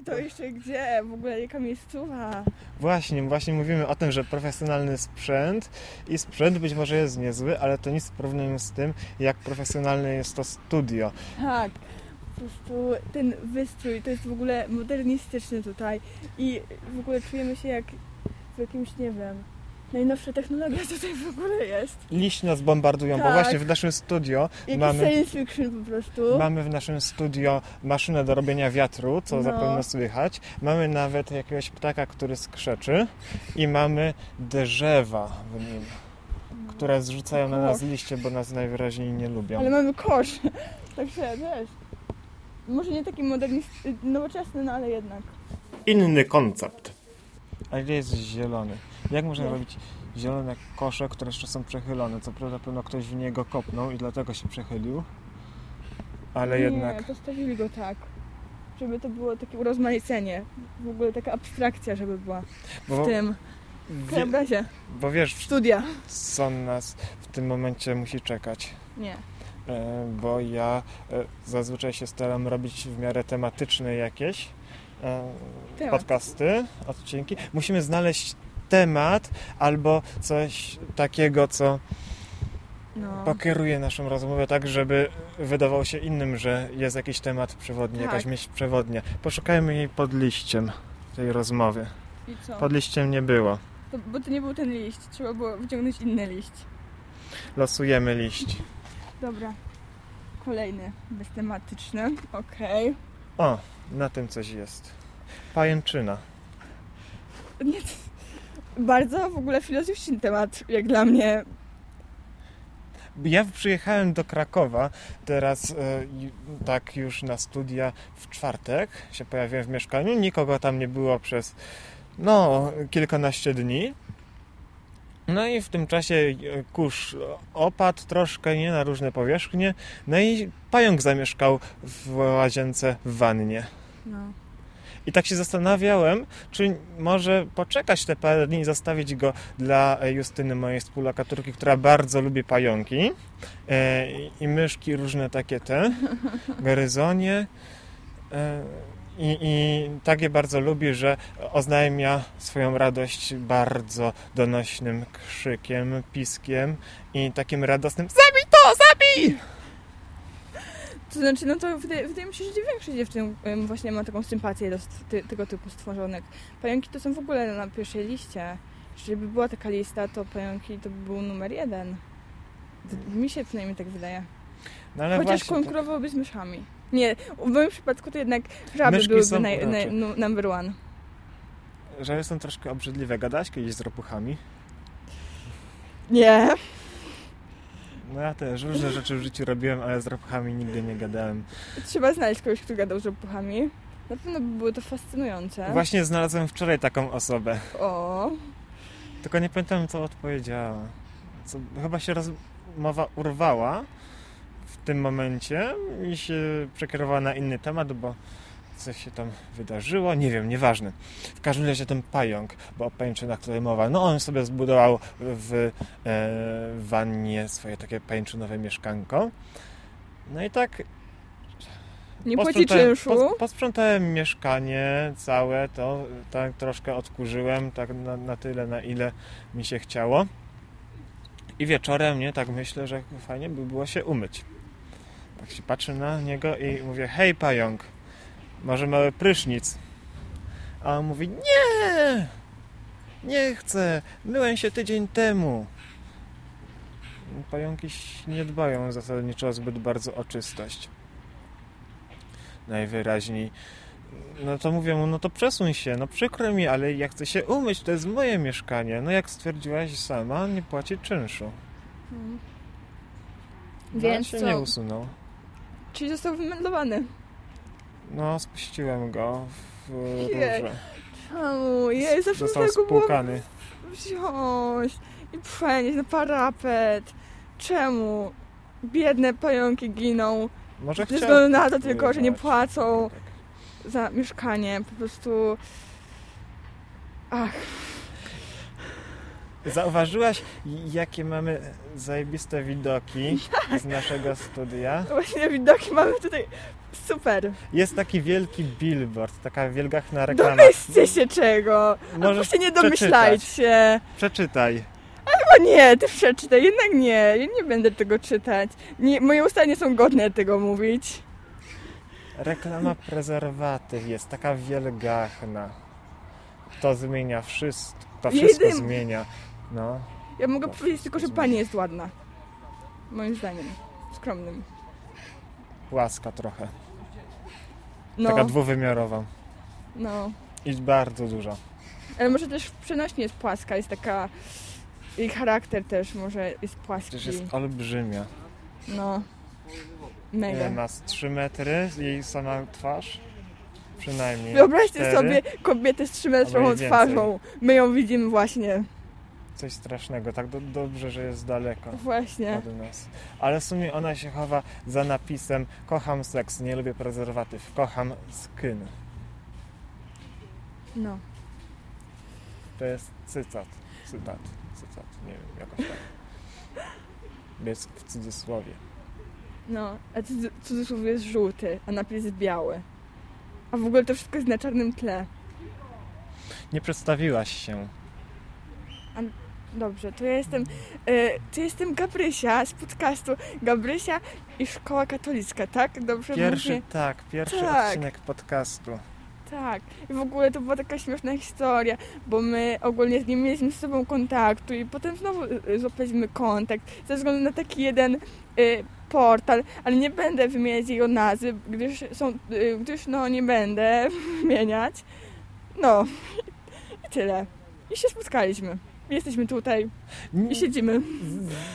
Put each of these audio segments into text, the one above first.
I to jeszcze gdzie? W ogóle jaka miejscowa? Właśnie, właśnie mówimy o tym, że profesjonalny sprzęt i sprzęt być może jest niezły, ale to nic w porównaniu z tym, jak profesjonalne jest to studio. Tak. Po prostu ten wystrój to jest w ogóle modernistyczny tutaj i w ogóle czujemy się jak w jakimś, nie wiem, najnowsza technologia tutaj w ogóle jest. Liść nas bombardują, bo Tak. właśnie w naszym studio Jakiś mamy, science fiction po prostu. mamy w naszym studio maszynę do robienia wiatru, co No. zapewne słychać. Mamy nawet jakiegoś ptaka, który skrzeczy i mamy drzewa w nim, które zrzucają na nas liście, bo nas najwyraźniej nie lubią. Ale mamy kosz. Także wiesz. Może nie taki modernist, nowoczesny, no ale jednak. Inny koncept. A gdzie jest zielony? Jak można Nie. robić zielone kosze, które jeszcze są przechylone? Co prawda pewno ktoś w niego kopnął i dlatego się przechylił. Ale nie, jednak postawili go tak. Żeby to było takie urozmaicenie. W ogóle taka abstrakcja, żeby była bo, w tym krajobrazie. bo wiesz, Studia. co nas w tym momencie musi czekać. Nie. E, Bo ja e, zazwyczaj się staram robić w miarę tematyczne jakieś e, podcasty, odcinki. Musimy znaleźć temat albo coś takiego, co No. pokieruje naszą rozmowę tak, żeby wydawało się innym, że jest jakiś temat przewodni, Tak. jakaś myśl przewodnia. Poszukajmy jej pod liściem tej rozmowy. I co? Pod liściem nie było. To, bo to nie był ten liść. Trzeba było wyciągnąć inny liść. Losujemy liść. Dobra. Kolejny. Beztematyczny. Okej. O, na tym coś jest. Pajęczyna. Nie, bardzo w ogóle filozoficzny temat, jak dla mnie. Ja przyjechałem do Krakowa teraz e, tak już na studia w czwartek się pojawiłem w mieszkaniu. Nikogo tam nie było przez no kilkanaście dni. No i w tym czasie e, kurz opadł troszkę nie na różne powierzchnie. No i pająk zamieszkał w łazience w wannie. No. I tak się zastanawiałem, czy może poczekać te parę dni i zostawić go dla Justyny, mojej współlokatorki, która bardzo lubi pająki e, i- i myszki różne takie te, gryzonie. E, i, I tak je bardzo lubi, że oznajmia swoją radość bardzo donośnym krzykiem, piskiem i takim radosnym Zabij to, zabij! To znaczy, no to wydaje, wydaje mi się, że większość dziewczyn właśnie ma taką sympatię do ty, tego typu stworzonek. Pająki to są w ogóle na pierwszej liście. Jeżeli by była taka lista, to pająki to by był numer jeden. Mi się przynajmniej tak wydaje. No ale Chociaż właśnie, to- konkurowałyby z myszami. Nie, w moim przypadku to jednak żaby Myszki byłyby są nu- number one. że są troszkę obrzydliwe. Gadałaś kiedyś z ropuchami? Nie. No ja też różne rzeczy w życiu robiłem, ale z ropuchami nigdy nie gadałem. Trzeba znaleźć kogoś, kto gadał z ropuchami. Na pewno by było to fascynujące. Właśnie znalazłem wczoraj taką osobę, O, tylko nie pamiętam co odpowiedziała. Co, chyba się rozmowa urwała w tym momencie i się przekierowała na inny temat, bo coś się tam wydarzyło, nie wiem, nieważne. W każdym razie ten pająk, bo o pajęczynach tutaj mowa, no on sobie zbudował w e, wannie swoje takie pajęczynowe mieszkanko. No i tak nie płaci Posprzątałem- czynszu. pos- Posprzątałem mieszkanie całe, to tak troszkę odkurzyłem, tak na, na tyle, na ile mi się chciało. I wieczorem, nie, tak myślę, że fajnie by było się umyć. Tak się patrzę na niego i mówię, hej pająk, może mały prysznic? A on mówi, nie, nie chcę, myłem się tydzień temu. Pająki nie dbają zasadniczo zbyt bardzo o czystość najwyraźniej. No to mówię mu, no to przesuń się, no przykro mi, ale ja chcę się umyć, to jest moje mieszkanie. No jak stwierdziłaś sama, nie płaci czynszu. Hmm. No, Więc się co? nie usunął. Czyli został wymędlowany. No, spuściłem go w róże. Czemu? Jej, zawsze Został było spłukany. wziąć i przenieść na parapet. Czemu? Biedne pająki giną. Może Ze względu na to tylko, że nie płacą Tak, tak. za mieszkanie. Po prostu... Ach, Zauważyłaś, jakie mamy zajebiste widoki z naszego studia? właśnie widoki mamy tutaj Super. Jest taki wielki billboard, taka wielgachna reklama. Domyślcie się czego. Albo Możesz się nie przeczytać. domyślajcie. Przeczytaj. O nie, ty przeczytaj. Jednak nie. Ja nie będę tego czytać. Nie, moje usta nie są godne tego mówić. Reklama prezerwatyw jest taka wielgachna. To zmienia wszystko. To wszystko zmienia. No. Ja mogę To powiedzieć tylko, że pani jest ładna. Moim zdaniem. Skromnym. Łaska trochę. No, Taka dwuwymiarowa. no. I bardzo duża. Ale może też w przenośni jest płaska, jest taka... Jej charakter też może jest płaski. Przecież jest olbrzymia. No. Mega. ma z 3 metry? Jej sama twarz? Przynajmniej. Wyobraźcie cztery. sobie kobietę z 3 metrową i twarzą. My ją widzimy właśnie. Coś strasznego. Tak do, dobrze, że jest daleko. Właśnie. od nas. Ale w sumie ona się chowa za napisem kocham seks, nie lubię prezerwatyw, kocham skin. No. To jest cytat. Cytat. Cytat. Nie wiem, jakoś tak. Jest w cudzysłowie. No. A cudzy- cudzysłów jest żółty, a napis jest biały. A w ogóle to wszystko jest na czarnym tle. Nie przedstawiłaś się. Dobrze, to ja jestem, e, to jestem Gabrysia z podcastu Gabrysia i Szkoła Katolicka, tak? Dobrze Pierwszy, mówię? tak, pierwszy Tak. odcinek podcastu. Tak. I w ogóle to była taka śmieszna historia, bo my ogólnie nie mieliśmy z sobą kontaktu i potem znowu e, złapaliśmy kontakt ze względu na taki jeden e, portal, ale nie będę wymieniać jego nazwy, gdyż są, e, gdyż no nie będę wymieniać. No. I tyle. I się spotkaliśmy. Jesteśmy tutaj i siedzimy.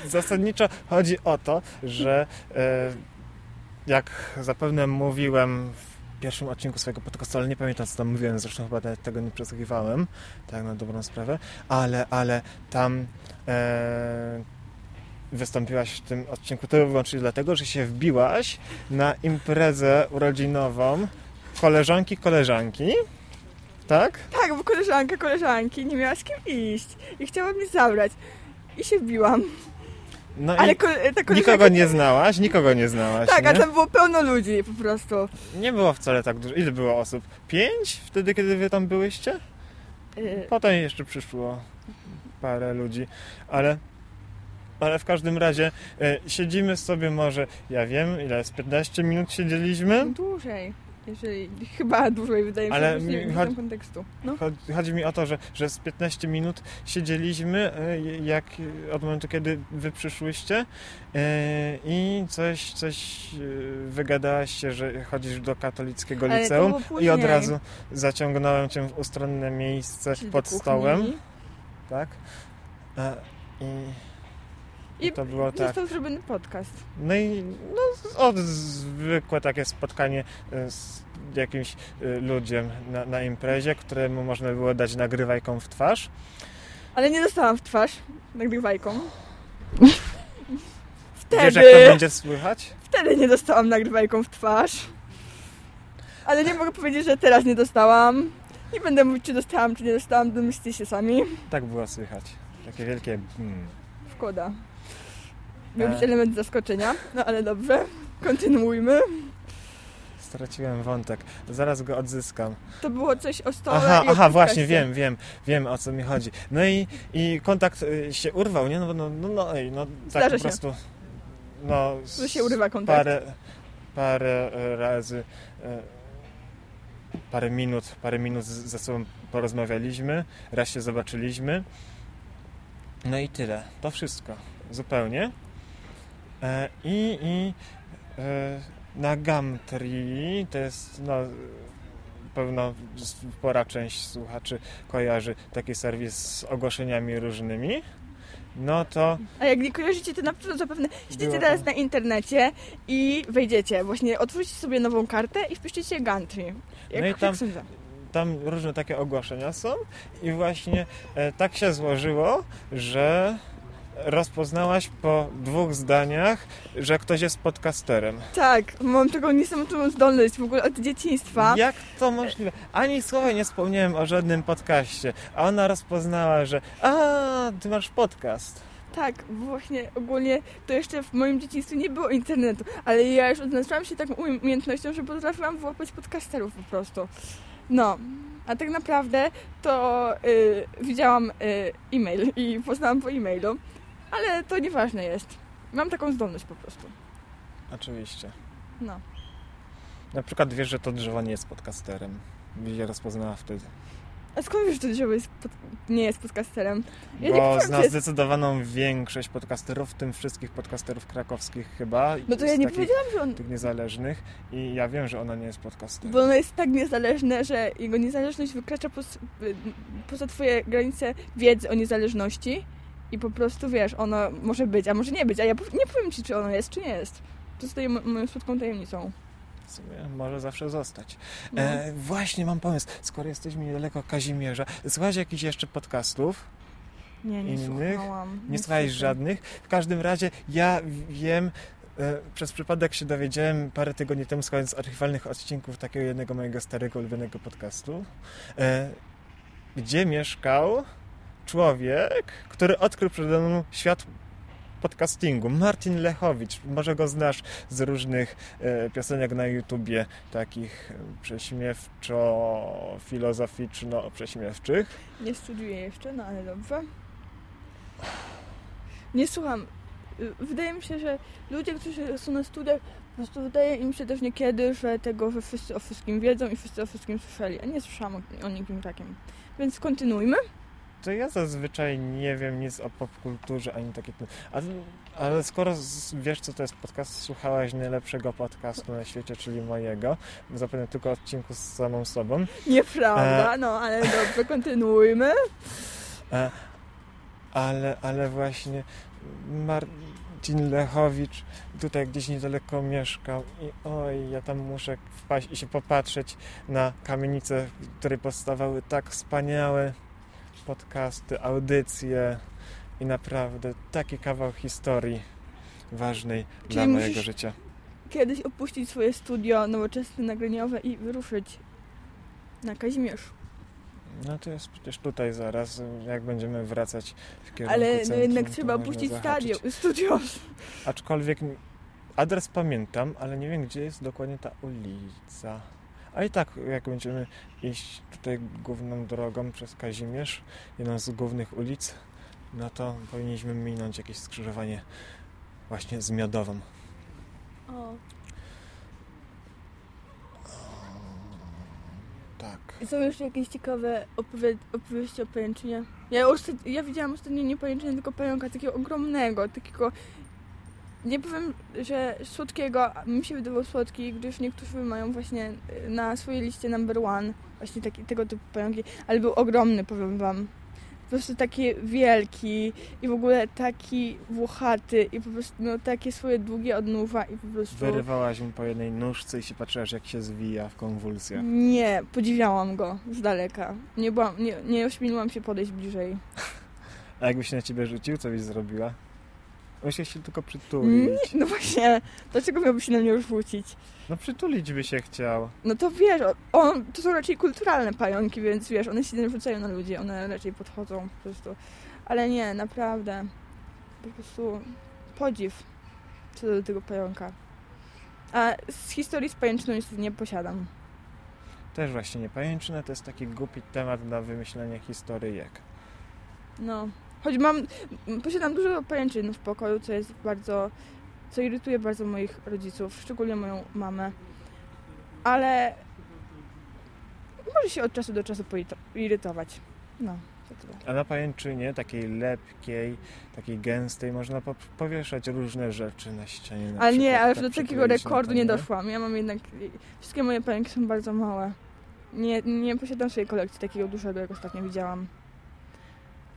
Zasadniczo chodzi o to, że e, jak zapewne mówiłem w pierwszym odcinku swojego podcastu, ale nie pamiętam co tam mówiłem, zresztą chyba tego nie przesłuchiwałem, tak na dobrą sprawę, ale, ale tam e, wystąpiłaś w tym odcinku tylko wyłącznie dlatego, że się wbiłaś na imprezę urodzinową koleżanki koleżanki, tak? Tak, bo koleżanka koleżanki nie miała z kim iść i chciała mnie zabrać. I się wbiłam. No Ale koleżanka... nikogo nie znałaś, nikogo nie znałaś, Tak, nie? a tam było pełno ludzi po prostu. Nie było wcale tak dużo. Ile było osób? Pięć? Wtedy, kiedy wy tam byłyście? Yy, Potem jeszcze przyszło parę ludzi, ale, ale w każdym razie e, siedzimy sobie może, ja wiem, ile jest, 15 minut siedzieliśmy? Dłużej. Jeżeli... Chyba dłużej, wydaje mi się, Ale że nie wiem, chodzi- kontekstu. No. Chodzi, chodzi mi o to, że, że z 15 minut siedzieliśmy, e, jak od momentu, kiedy wy przyszłyście e, i coś, coś wygadałaś się, że chodzisz do katolickiego Ale liceum i od razu zaciągnąłem cię w ustronne miejsce Czyli pod stołem. tak? E, I, I to było tak. został zrobiony podcast. No i no, od zwykłe takie spotkanie e, z jakimś e, ludziem na, na imprezie, któremu można było dać nagrywajką w twarz. Ale nie dostałam w twarz nagrywajką. Wiesz, jak to Wtedy, będzie słychać? wtedy nie dostałam nagrywajką w twarz. Ale nie mogę powiedzieć, że teraz nie dostałam. Nie będę mówić, czy dostałam, czy nie dostałam, domyślcie się sami. Tak było słychać. Takie wielkie hmm. Szkoda. Miał być E. element zaskoczenia, no ale dobrze. Kontynuujmy. Straciłem wątek. Zaraz go odzyskam. To było coś o stole Aha, aha, właśnie, wiem, wiem, wiem o co mi chodzi. No i, i kontakt y, się urwał, nie? No, no, no, no, ej, no tak Zdarza po się. prostu. No, Że się urywa kontakt. parę, parę e, razy, e, parę minut, parę minut ze sobą porozmawialiśmy, raz się zobaczyliśmy. No i tyle. To wszystko. Zupełnie. E, I, i e, na Gumtree, to jest no, pewno spora część słuchaczy kojarzy taki serwis z ogłoszeniami różnymi. No to A jak nie kojarzycie, to na pewno zapewne siedzicie Było teraz to. na internecie i wejdziecie. Właśnie otwórzycie sobie nową kartę i wpiszcie Gantry. Jak, No i tam- tam różne takie ogłoszenia są i właśnie e, tak się złożyło, że rozpoznałaś po dwóch zdaniach, że ktoś jest podcasterem. Tak, mam taką niesamowitą zdolność w ogóle od dzieciństwa. Jak to możliwe? Ani słowa nie wspomniałem o żadnym podcaście, a ona rozpoznała, że a, ty masz podcast. Tak, właśnie ogólnie to jeszcze w moim dzieciństwie nie było internetu, ale ja już odznaczyłam się taką umiejętnością, że potrafiłam wyłapać podcasterów po prostu. No, a tak naprawdę to y, widziałam y, e-mail i poznałam po e-mailu, ale to nieważne jest. Mam taką zdolność po prostu. Oczywiście. No. Na przykład wiesz, że to drzewo nie jest podcasterem. Widzicie, rozpoznała wtedy. A skąd wiesz, że to drzewo jest pod... nie jest podcasterem? Ja Bo zna jest... zdecydowaną większość podcasterów, w tym wszystkich podcasterów krakowskich chyba. No to ja nie powiedziałam, że on... Tych niezależnych i ja wiem, że ona nie jest podcasterem. Bo ono jest tak niezależne, że jego niezależność wykracza poza, poza twoje granice wiedzy o niezależności i po prostu, wiesz, ono może być, a może nie być, a ja nie powiem ci, czy ono jest, czy nie jest. To zostaje moją słodką tajemnicą sumie może zawsze zostać. No. E, właśnie mam pomysł. Skoro jesteśmy niedaleko Kazimierza, słuchałeś jakichś jeszcze podcastów? Nie, nie innych? słuchałam. Nie, nie słuchałeś żadnych? W każdym razie ja wiem, e, przez przypadek się dowiedziałem parę tygodni temu, słuchając archiwalnych odcinków takiego jednego mojego starego, ulubionego podcastu, e, gdzie mieszkał człowiek, który odkrył przede mną świat podcastingu. Martin Lechowicz, może go znasz z różnych e, piosenek na YouTubie, takich e, prześmiewczo-filozoficzno-prześmiewczych. Nie studiuję jeszcze, no ale dobrze. Nie słucham. Y, wydaje mi się, że ludzie, którzy są na studiach, po prostu wydaje im się też niekiedy, że tego, że wszyscy o wszystkim wiedzą i wszyscy o wszystkim słyszeli. A nie słyszałam o, o nikim takim. Więc kontynuujmy to ja zazwyczaj nie wiem nic o popkulturze, ani takie... Ale, ale skoro wiesz, co to jest podcast, słuchałaś najlepszego podcastu na świecie, czyli mojego, zapewne tylko odcinku z samą sobą. Nieprawda, e... no ale dobrze, kontynuujmy. E... Ale, ale właśnie Marcin Lechowicz tutaj gdzieś niedaleko mieszkał i oj, ja tam muszę wpaść i się popatrzeć na kamienice, które powstawały tak wspaniałe podcasty, audycje i naprawdę taki kawał historii ważnej Czyli dla mojego życia. Kiedyś opuścić swoje studio nowoczesne, nagraniowe i wyruszyć na Kazimierz. No to jest przecież tutaj zaraz, jak będziemy wracać w kierunku Ale centrum, no jednak trzeba opuścić stadio, studio. Aczkolwiek adres pamiętam, ale nie wiem, gdzie jest dokładnie ta ulica. A i tak, jak będziemy iść tutaj główną drogą przez Kazimierz, jedną z głównych ulic, no to powinniśmy minąć jakieś skrzyżowanie właśnie z Miodową. O. Tak. Są jeszcze jakieś ciekawe opowie opowieści o pajęczynie? Ja, ja widziałam ostatnio nie pajęczynę, tylko pająka takiego ogromnego, takiego nie powiem, że słodkiego, mi się wydawał słodki, gdyż niektórzy mają właśnie y, na swojej liście number one właśnie taki, tego typu pająki, ale był ogromny, powiem wam. Po prostu taki wielki i w ogóle taki włochaty i po prostu miał takie swoje długie odnóża i po prostu... Wyrywałaś mu po jednej nóżce i się patrzyłaś jak się zwija w konwulsjach. Nie, podziwiałam go z daleka. Nie, byłam, nie, nie ośmieliłam się podejść bliżej. A jakby się na ciebie rzucił, co byś zrobiła? On się chciał tylko przytulić. no właśnie, dlaczego miałby się na mnie rzucić? No przytulić by się chciał. No to wiesz, on, to są raczej kulturalne pająki, więc wiesz, one się nie rzucają na ludzi, one raczej podchodzą po prostu. Ale nie, naprawdę. Po prostu podziw co do tego pająka. A z historii z pajęczyną niestety nie posiadam. Też właśnie nie. Pajęczyna to jest taki głupi temat na wymyślenie historyjek. No, Choć mam, posiadam dużo pajęczyn w pokoju, co jest bardzo, co irytuje bardzo moich rodziców, szczególnie moją mamę. Ale może się od czasu do czasu poirytować. No. A na pajęczynie, takiej lepkiej, takiej gęstej, można po powieszać różne rzeczy na ścianie. Na ale nie, ale tak do takiego rekordu nie doszłam. Ja mam jednak, wszystkie moje pająki są bardzo małe. Nie, nie posiadam swojej kolekcji takiego dużego, jak ostatnio widziałam.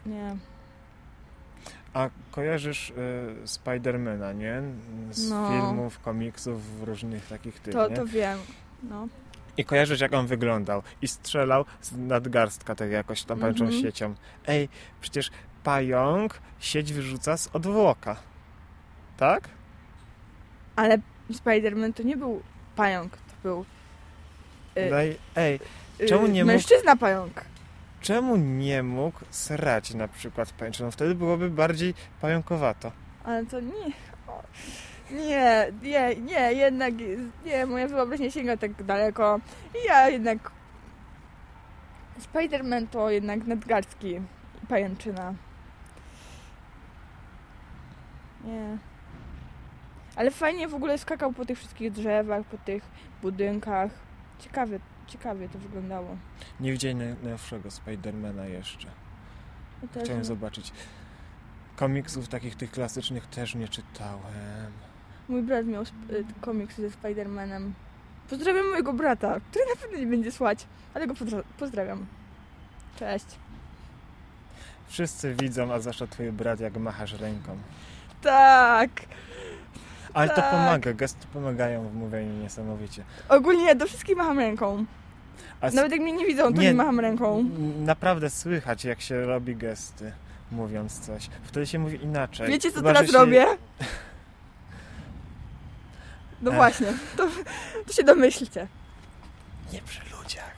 Nie. A kojarzysz y, Spidermana, nie? Z no. filmów, komiksów, różnych takich tych, To, nie? to wiem, no. I kojarzysz, jak on wyglądał. I strzelał z nadgarstka, tak jakoś tam mm -hmm. siecią. Ej, przecież pająk sieć wyrzuca z odwłoka. Tak? Ale Spiderman to nie był pająk, to był... Yy, Daj, ej, czemu nie Mężczyzna mógł... pająk. Czemu nie mógł srać na przykład pajęczyną? Wtedy byłoby bardziej pająkowato. Ale to nie... Nie, nie, nie, jednak nie, moja wyobraźnia sięga tak daleko. Ja jednak... Spider-Man to jednak nadgarstki i pajęczyna. Nie. Ale fajnie w ogóle skakał po tych wszystkich drzewach, po tych budynkach. Ciekawie, ciekawie to wyglądało. Nie widziałem naj- najnowszego Spidermana jeszcze. Ja też Chciałem zobaczyć. Komiksów takich tych klasycznych też nie czytałem. Mój brat miał y, komiks ze Spider-Manem. Pozdrawiam mojego brata, który na pewno nie będzie słuchać, ale go pozdra- pozdrawiam. Cześć. Wszyscy widzą, a zwłaszcza twój brat, jak machasz ręką. Tak! Ale to Tak. pomaga, gesty pomagają w mówieniu niesamowicie. Ogólnie do wszystkich macham ręką. A Nawet jak mnie nie widzą, to Nie. nie macham ręką. naprawdę słychać, jak się robi gesty, mówiąc coś. Wtedy się mówi inaczej. Wiecie, co Chyba, teraz się- robię? No Ech. właśnie, to, to się domyślcie. Nie przy ludziach.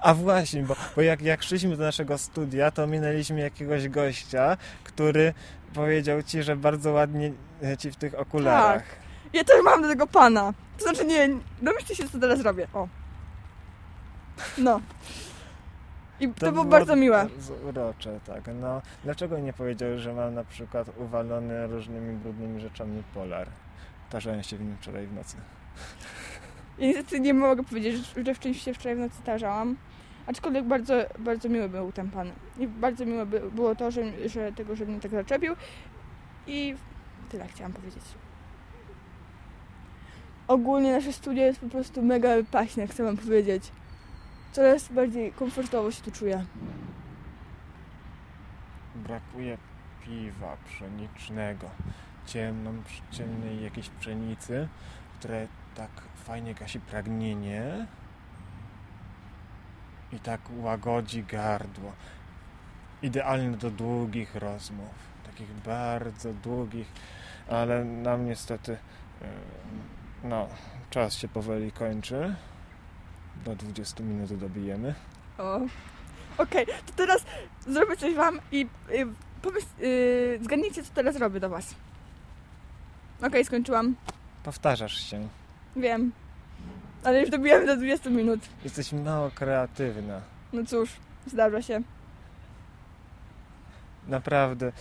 A właśnie, bo, bo jak, jak szliśmy do naszego studia, to minęliśmy jakiegoś gościa, który powiedział ci, że bardzo ładnie e, ci w tych okularach. Tak. Ja też mam do tego pana. To znaczy nie, domyślcie się, co teraz robię. O. No. I to, było bardzo miłe. Urocze, tak. No, dlaczego nie powiedział, że mam na przykład uwalony różnymi brudnymi rzeczami polar? Tarzałem się w nim wczoraj w nocy. Ja niestety nie mogę powiedzieć, że- w czymś się wczoraj w nocy tarzałam. Aczkolwiek bardzo, bardzo miły był ten pan. I bardzo miłe by, było to, że, że tego, że mnie tak zaczepił. I tyle chciałam powiedzieć. Ogólnie nasze studio jest po prostu mega wypaśne, chcę wam powiedzieć. Coraz bardziej komfortowo się tu czuję. Brakuje piwa pszenicznego, ciemną, ciemnej jakiejś pszenicy, które tak fajnie gasi pragnienie i tak łagodzi gardło. Idealne do długich rozmów, takich bardzo długich, ale nam niestety no, czas się powoli kończy. Do 20 minut dobijemy. O. Okej, to teraz zrobię coś wam i y, pomyśl, y, zgadnijcie, co teraz robię do was. Okej, skończyłam. Powtarzasz się. Wiem. Ale już dobijamy do 20 minut. Jesteś mało kreatywna. No cóż, zdarza się. Naprawdę.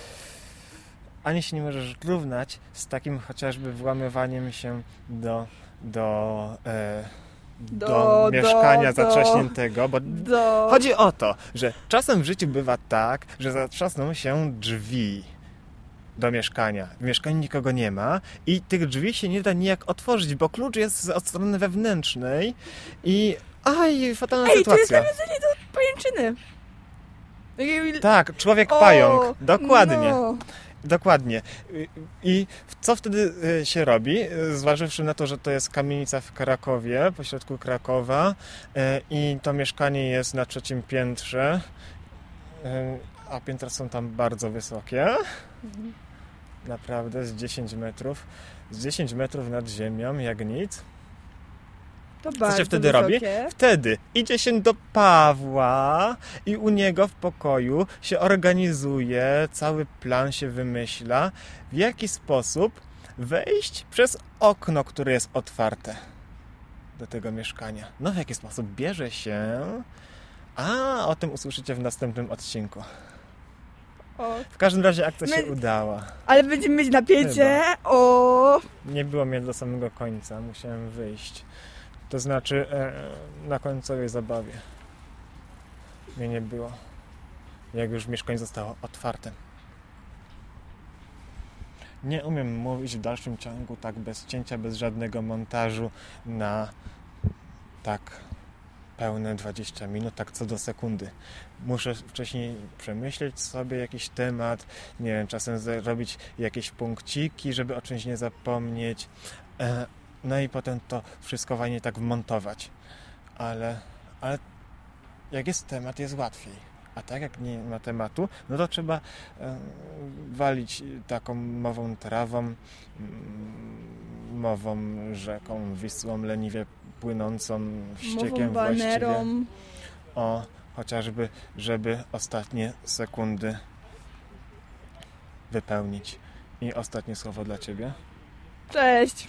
Ani się nie możesz równać z takim chociażby włamywaniem się do, do, e, do, Do- mieszkania do- zatrzaśniętego, bo Do... chodzi o to, że czasem w życiu bywa tak, że zatrzasną się drzwi do mieszkania. W mieszkaniu nikogo nie ma i tych drzwi się nie da nijak otworzyć, bo klucz jest od strony wewnętrznej i aj, fatalna Ej, to jest sytuacja. nawiązanie do pajęczyny. Tak, człowiek O, pająk. Dokładnie. No. Dokładnie. I- co wtedy y, się robi? Y, Zważywszy na to, że to jest kamienica w Krakowie, pośrodku Krakowa y, i to mieszkanie jest na trzecim piętrze, a piętra są tam bardzo wysokie, Mhm. Naprawdę z 10 metrów. Z 10 metrów nad ziemią, jak nic. To się bardzo wtedy robi? wysokie. Wtedy idzie się do Pawła i u niego w pokoju się organizuje, cały plan się wymyśla, w jaki sposób wejść przez okno, które jest otwarte do tego mieszkania. No w jaki sposób bierze się. A o tym usłyszycie w następnym odcinku. O. W każdym razie akcja się My- udała. Ale będziemy mieć napięcie. O. Nie było mnie do samego końca, musiałem wyjść. To znaczy e, na końcowej zabawie. Mnie nie było. Jak już mieszkanie zostało otwarte. Nie umiem mówić w dalszym ciągu tak bez cięcia, bez żadnego montażu na tak pełne 20 minut, tak co do sekundy. Muszę wcześniej przemyśleć sobie jakiś temat, nie wiem, czasem zrobić jakieś punkciki, żeby o czymś nie zapomnieć. E, No i potem to wszystko fajnie tak wmontować. Ale, ale jak jest temat, jest łatwiej. A tak jak nie ma tematu, no to trzeba e, walić taką mową trawą, mową rzeką, Wisłą, leniwie płynącą ściekiem Mową właściwie. O, chociażby, żeby ostatnie sekundy wypełnić. I ostatnie słowo dla Ciebie. Cześć!